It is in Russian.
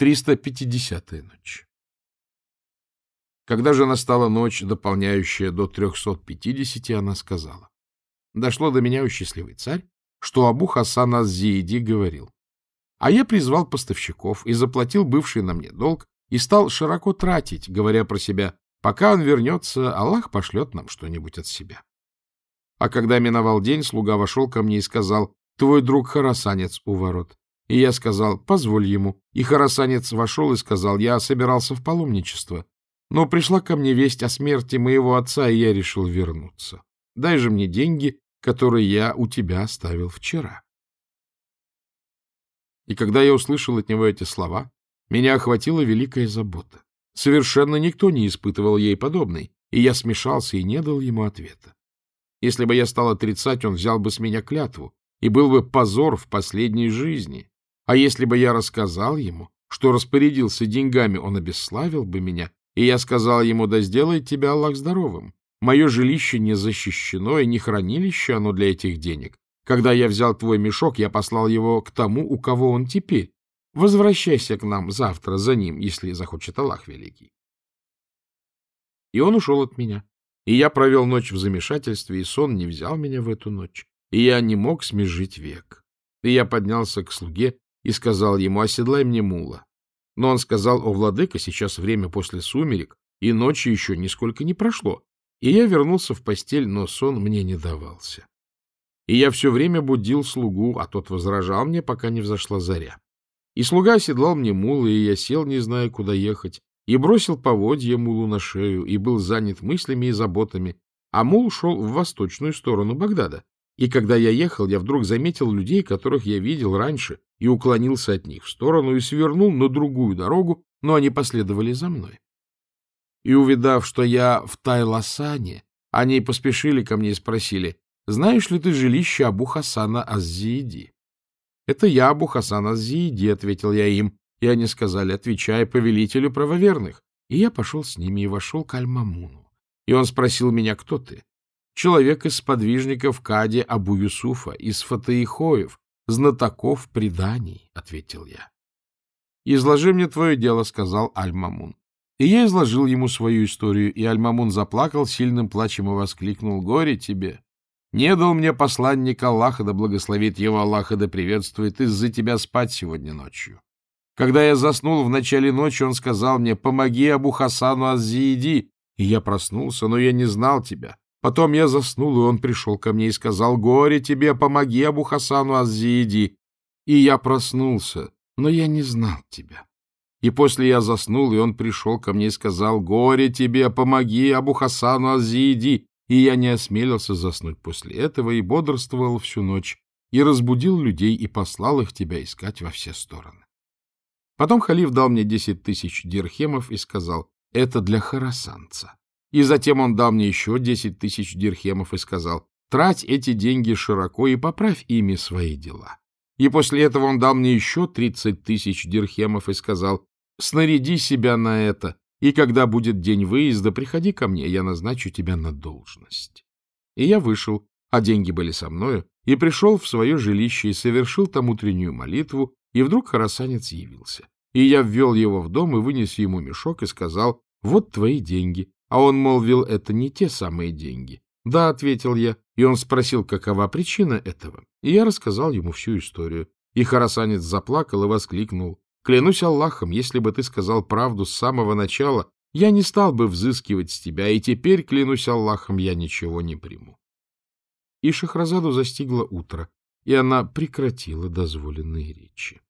350-я ночь. Когда же настала ночь, дополняющая до 350, она сказала. Дошло до меня, у счастливый царь, что Абу Хасан Аз-Зииди говорил. А я призвал поставщиков и заплатил бывший на мне долг и стал широко тратить, говоря про себя, пока он вернется, Аллах пошлет нам что-нибудь от себя. А когда миновал день, слуга вошел ко мне и сказал, твой друг Харасанец у ворот. И я сказал, позволь ему. И Харасанец вошел и сказал, я собирался в паломничество. Но пришла ко мне весть о смерти моего отца, и я решил вернуться. Дай же мне деньги, которые я у тебя оставил вчера. И когда я услышал от него эти слова, меня охватила великая забота. Совершенно никто не испытывал ей подобной, и я смешался и не дал ему ответа. Если бы я стал отрицать, он взял бы с меня клятву, и был бы позор в последней жизни. А если бы я рассказал ему, что распорядился деньгами, он обесславил бы меня, и я сказал ему, да сделает тебя Аллах здоровым. Мое жилище не защищено, и не хранилище оно для этих денег. Когда я взял твой мешок, я послал его к тому, у кого он теперь. Возвращайся к нам завтра за ним, если захочет Аллах Великий. И он ушел от меня. И я провел ночь в замешательстве, и сон не взял меня в эту ночь. И я не мог смежить век. И я поднялся к слуге и сказал ему, оседлай мне мула. Но он сказал, о, владыка, сейчас время после сумерек, и ночи еще нисколько не прошло. И я вернулся в постель, но сон мне не давался. И я все время будил слугу, а тот возражал мне, пока не взошла заря. И слуга оседлал мне мула, и я сел, не зная, куда ехать, и бросил поводья мулу на шею, и был занят мыслями и заботами, а мул шел в восточную сторону Багдада. И когда я ехал, я вдруг заметил людей, которых я видел раньше, и уклонился от них в сторону и свернул на другую дорогу, но они последовали за мной. И, увидав, что я в Тайласане, они поспешили ко мне и спросили, «Знаешь ли ты жилище Абу Хасана Аззииди?» «Это я, Абу Хасан Аззииди», — ответил я им, и они сказали, отвечая повелителю правоверных. И я пошел с ними и вошел к Аль-Мамуну. И он спросил меня, кто ты? Человек из сподвижников Кади Абу Юсуфа, из Фатаихоев, знатоков преданий, — ответил я. — Изложи мне твое дело, — сказал Аль-Мамун. И я изложил ему свою историю, и Аль-Мамун заплакал сильным плачем и воскликнул, — Горе тебе! Не дал мне посланник Аллаха, да благословит его Аллаха, да приветствует, из-за тебя спать сегодня ночью. Когда я заснул в начале ночи, он сказал мне, помоги Абу Хасану Аззииди, и я проснулся, но я не знал тебя. Потом я заснул, и он пришел ко мне и сказал, «Горе тебе, помоги Абу Хасану Аззииди». И я проснулся, но я не знал тебя. И после я заснул, и он пришел ко мне и сказал, «Горе тебе, помоги Абу Хасану Аззииди». И я не осмелился заснуть после этого и бодрствовал всю ночь, и разбудил людей и послал их тебя искать во все стороны. Потом халиф дал мне десять тысяч дирхемов и сказал, «Это для харасанца». И затем он дал мне еще десять тысяч дирхемов и сказал, трать эти деньги широко и поправь ими свои дела. И после этого он дал мне еще тридцать тысяч дирхемов и сказал, снаряди себя на это, и когда будет день выезда, приходи ко мне, я назначу тебя на должность. И я вышел, а деньги были со мною, и пришел в свое жилище и совершил там утреннюю молитву, и вдруг харасанец явился. И я ввел его в дом и вынес ему мешок и сказал, вот твои деньги, а он молвил, это не те самые деньги. Да, ответил я, и он спросил, какова причина этого. И я рассказал ему всю историю. И харасанец заплакал и воскликнул. Клянусь Аллахом, если бы ты сказал правду с самого начала, я не стал бы взыскивать с тебя, и теперь, клянусь Аллахом, я ничего не приму. И Шахразаду застигло утро, и она прекратила дозволенные речи.